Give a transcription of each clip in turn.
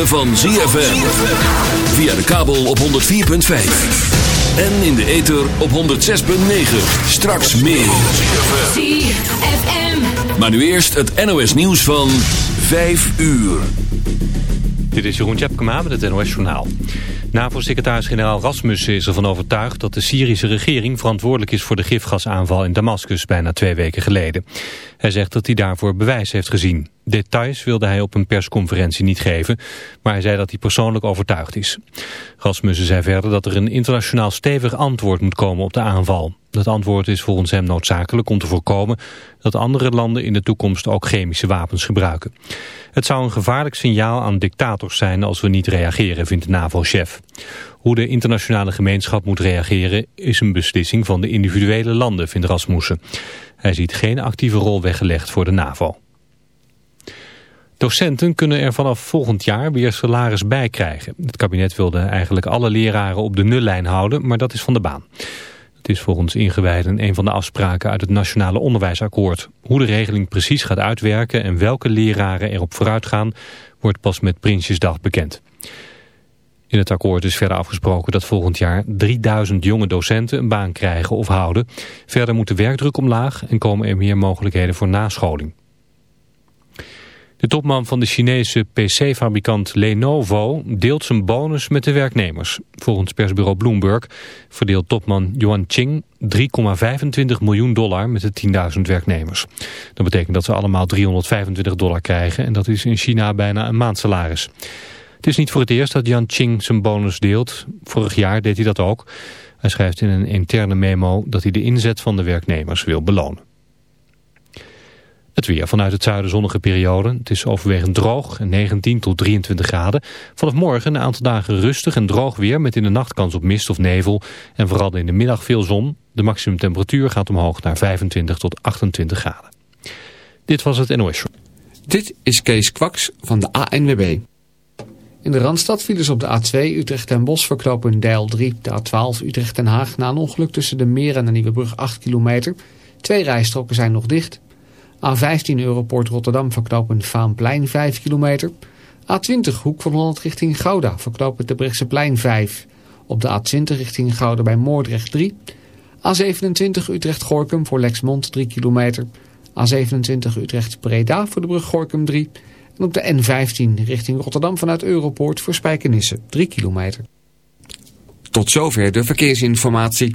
ritme van ZFM. Via de kabel op 104.5. En in de ether op 106.9. Straks meer. ZFM. Maar nu eerst het NOS nieuws van 5 uur. Dit is Jeroen Tjepkema met het NOS Journaal. NAVO-secretaris-generaal Rasmussen is ervan overtuigd dat de Syrische regering verantwoordelijk is voor de gifgasaanval in Damascus bijna twee weken geleden. Hij zegt dat hij daarvoor bewijs heeft gezien. Details wilde hij op een persconferentie niet geven, maar hij zei dat hij persoonlijk overtuigd is. Rasmussen zei verder dat er een internationaal stevig antwoord moet komen op de aanval. Dat antwoord is volgens hem noodzakelijk om te voorkomen dat andere landen in de toekomst ook chemische wapens gebruiken. Het zou een gevaarlijk signaal aan dictators zijn als we niet reageren, vindt de NAVO-chef. Hoe de internationale gemeenschap moet reageren is een beslissing van de individuele landen, vindt Rasmussen. Hij ziet geen actieve rol weggelegd voor de NAVO. Docenten kunnen er vanaf volgend jaar weer salaris bij krijgen. Het kabinet wilde eigenlijk alle leraren op de nullijn houden, maar dat is van de baan. Het is volgens ingewijden een van de afspraken uit het Nationale Onderwijsakkoord. Hoe de regeling precies gaat uitwerken en welke leraren erop vooruit gaan, wordt pas met Prinsjesdag bekend. In het akkoord is verder afgesproken dat volgend jaar 3000 jonge docenten een baan krijgen of houden. Verder moet de werkdruk omlaag en komen er meer mogelijkheden voor nascholing. De topman van de Chinese PC-fabrikant Lenovo deelt zijn bonus met de werknemers. Volgens persbureau Bloomberg verdeelt topman Yuan Qing 3,25 miljoen dollar met de 10.000 werknemers. Dat betekent dat ze allemaal 325 dollar krijgen en dat is in China bijna een maandsalaris. Het is niet voor het eerst dat Yuan Qing zijn bonus deelt. Vorig jaar deed hij dat ook. Hij schrijft in een interne memo dat hij de inzet van de werknemers wil belonen. Het weer vanuit het zuiden zonnige periode. Het is overwegend droog, 19 tot 23 graden. Vanaf morgen een aantal dagen rustig en droog weer... met in de nacht kans op mist of nevel. En vooral in de middag veel zon. De maximumtemperatuur gaat omhoog naar 25 tot 28 graden. Dit was het NOS Dit is Kees Kwaks van de ANWB. In de Randstad vielen ze op de A2 Utrecht en Bos verknopen Deil 3. De A12 Utrecht en Haag na een ongeluk tussen de Meer en de Nieuwebrug 8 kilometer. Twee rijstroken zijn nog dicht... A15 Europoort Rotterdam verknopen Vaanplein 5 kilometer. A20 Hoek van Holland richting Gouda verknopen de Brechtseplein 5. Op de A20 richting Gouda bij Moordrecht 3. A27 Utrecht-Gorkum voor Lexmond 3 kilometer. A27 Utrecht-Breda voor de brug Gorkum 3. En op de N15 richting Rotterdam vanuit Europoort voor Spijkenisse 3 kilometer. Tot zover de verkeersinformatie.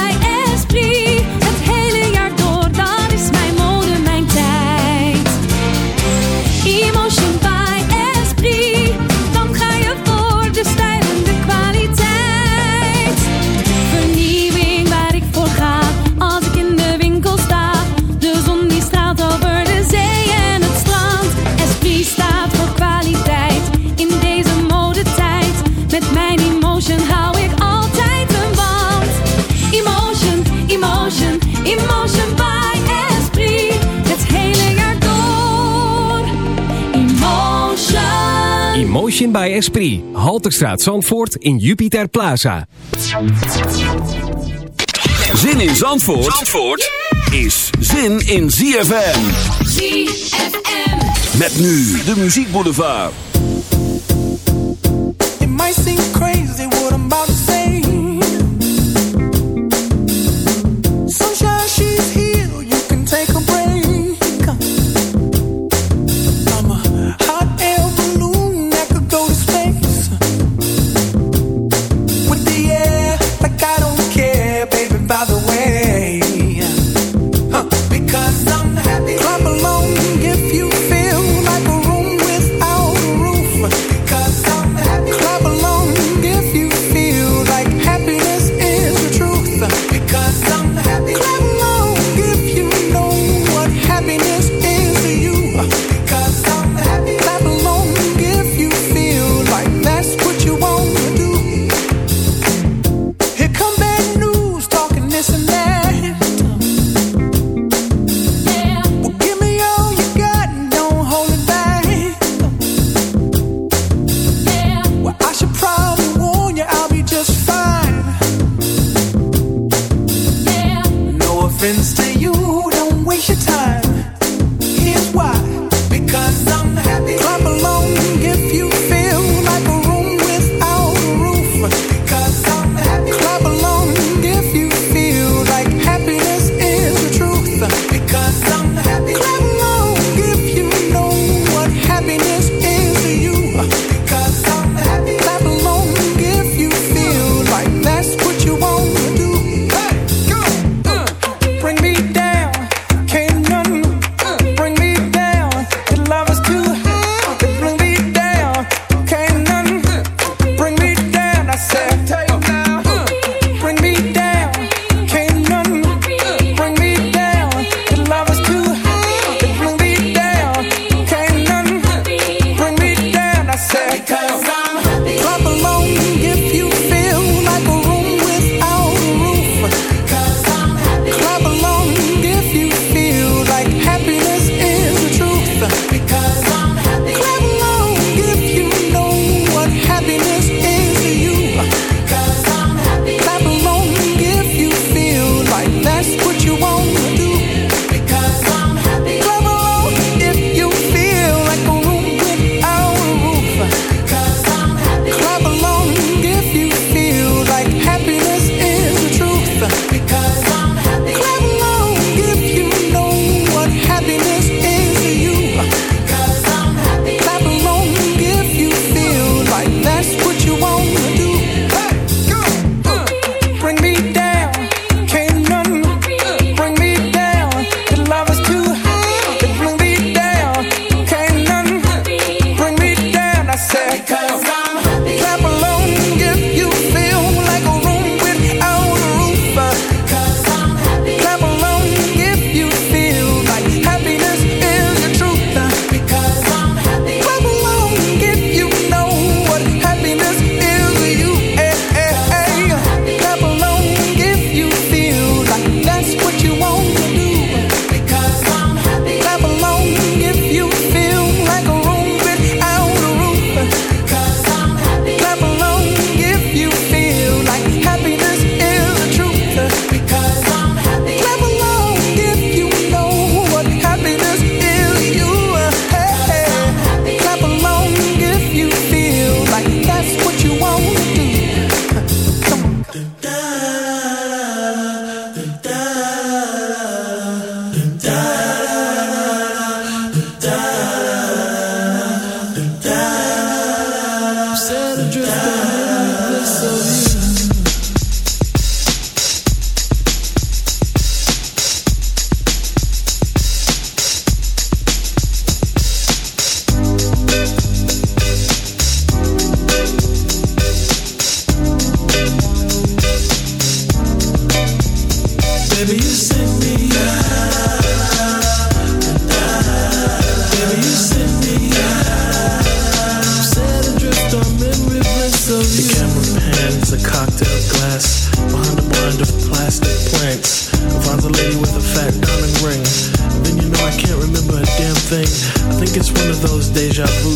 Esprit. Halterstraat Zandvoort in Jupiter Plaza. Zin in Zandvoort, Zandvoort is zin in ZFM. ZFM. Met nu de muziekboulevard. It might seem crazy what about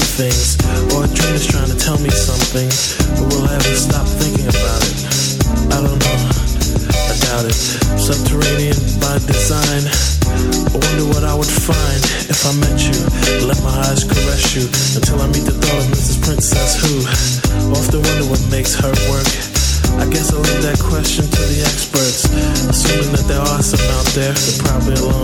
things. Or a dream is trying to tell me something. But will I ever stop thinking about it? I don't know. I doubt it. Subterranean by design. I wonder what I would find if I met you. Let my eyes caress you until I meet the thought of Mrs. Princess who often wonder what makes her work. I guess I'll leave that question to the experts. Assuming that there are some out there, they're probably alone,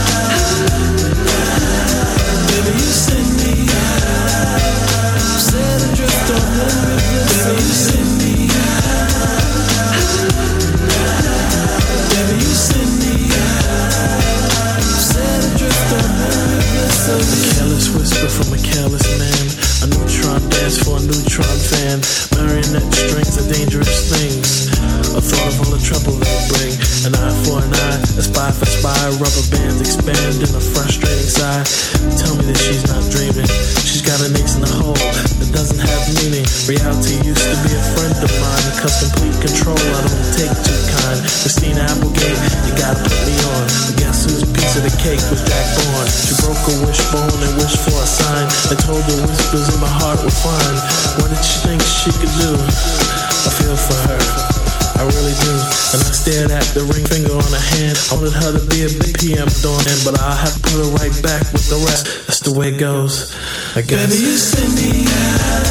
for neutron fan. Marionette strings are dangerous things. A thought of all the trouble they bring. An eye for an eye, a spy for spy. Rubber bands expand in a frustrating sigh. Tell me that she's not dreaming. She's got an ace in the hole that doesn't have meaning. Reality used to be a friend of mine. Cause complete control I don't take too kind. Christina Applegate, you gotta put me on. But guess whose piece of the cake was Jack Bourne? She broke a wishbone and wished for a sign. I told the whispers in my heart were fine. What did she think she could do? I feel for her. I really do. And I stared at the ring finger on her hand. I wanted her to be a big PM dawn, but I'll have to put her right back with the rest. That's the way it goes. I guess. Baby, you send me Baby,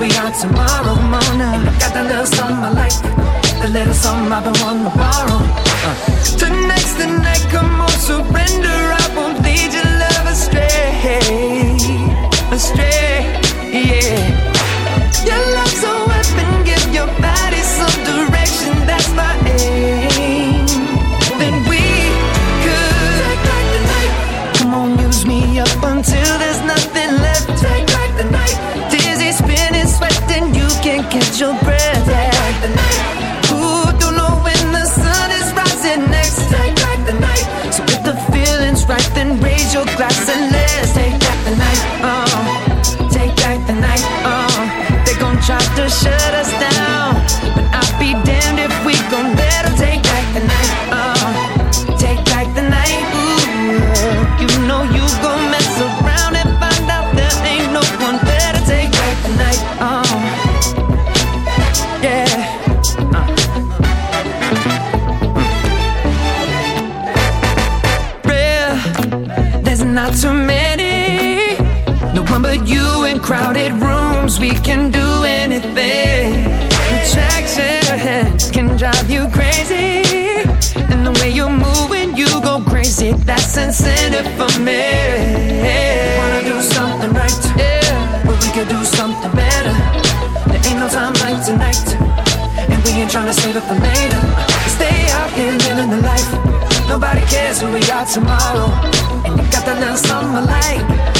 we are tomorrow. morning. I got that little something I like. The little something I've been wanting to borrow. Uh. Tonight's the night, come on, surrender. I won't lead your glass and crowded rooms. We can do anything. Attraction can drive you crazy. And the way you move when you go crazy, that's incentive for me. Wanna do something right, yeah, but we could do something better. There ain't no time like tonight, and we ain't trying to save it for later. Stay out here living the life. Nobody cares who we are tomorrow. And you got that little something I like,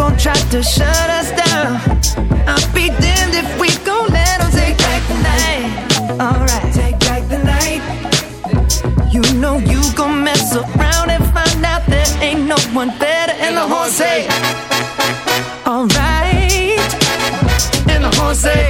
Gon' try to shut us down. I'll be damned if we gon' let 'em take back the night. Alright, take back the night. You know you gon' mess around and find out there ain't no one better. And the horn say, Alright. And the horn say,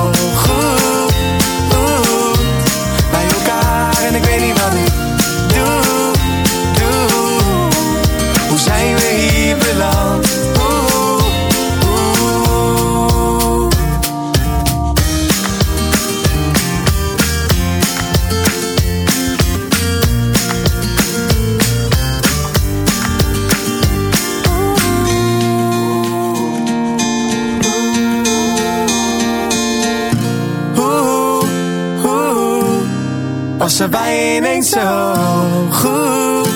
wij ineens zo goed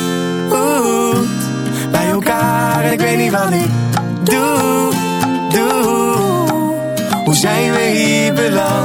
bij elkaar. Ik weet niet wat ik doe, doe. Hoe zijn we hier beland?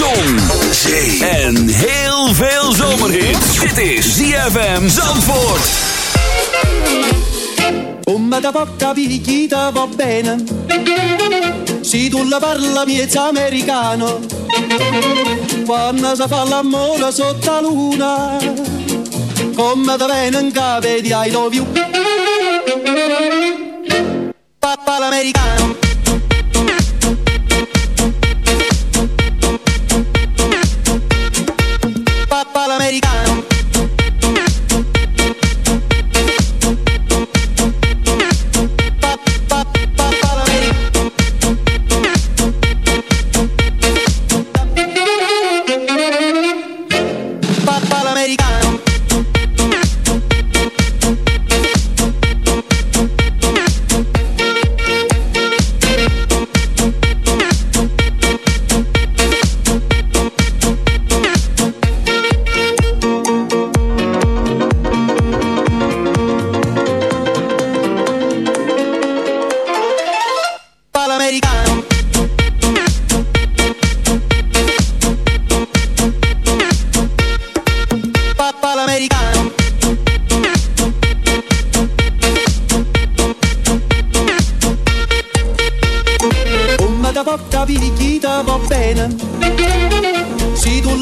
Zon, zee en heel veel zomerhit. Dit is ZFM Zandvoort. Come da poca picchita va bene. Si tu la parla miets americano. Quando si fa l'amore sotto luna. Come da venen cave di I love you. Papa l'americano.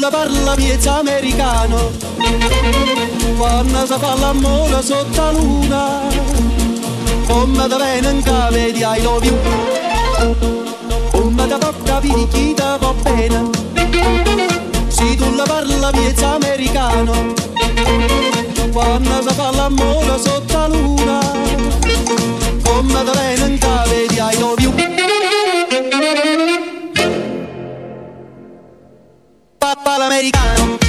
parla miezza americano, quando si fa l'amore sotto la luna, come da venga vedi ai lovi, come da porta vini chi ti va bene, si tu la parla miezza americano, quando si fa l'amore sotto la luna, come da venga vedi ai lovi. fatto all'americano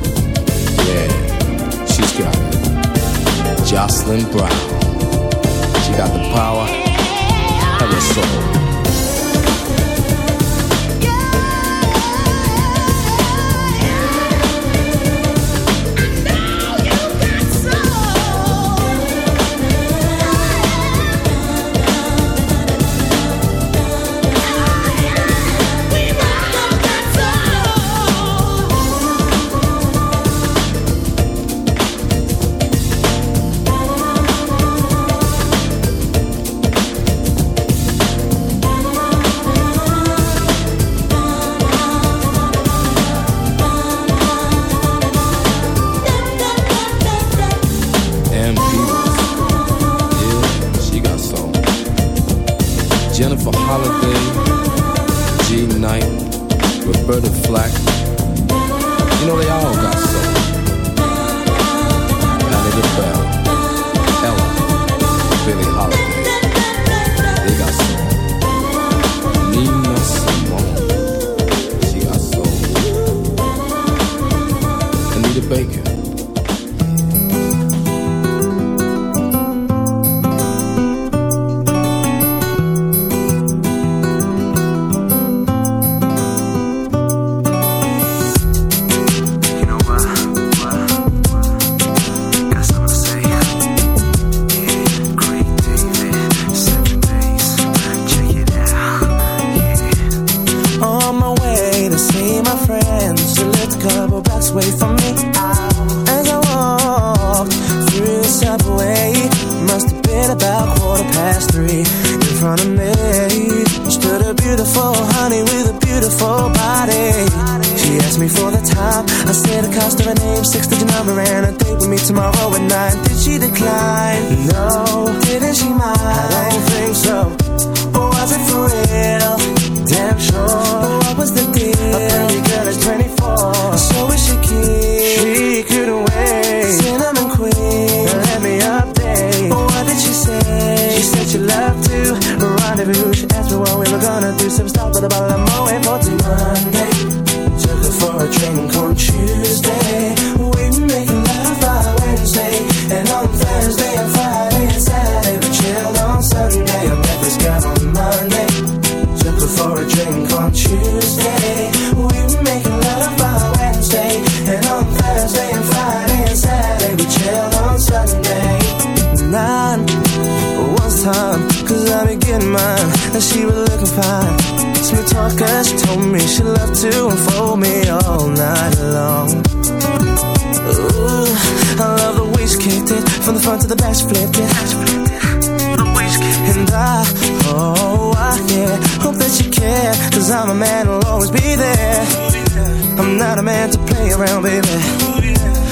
she's got. Jocelyn Brown, she got the power of her soul.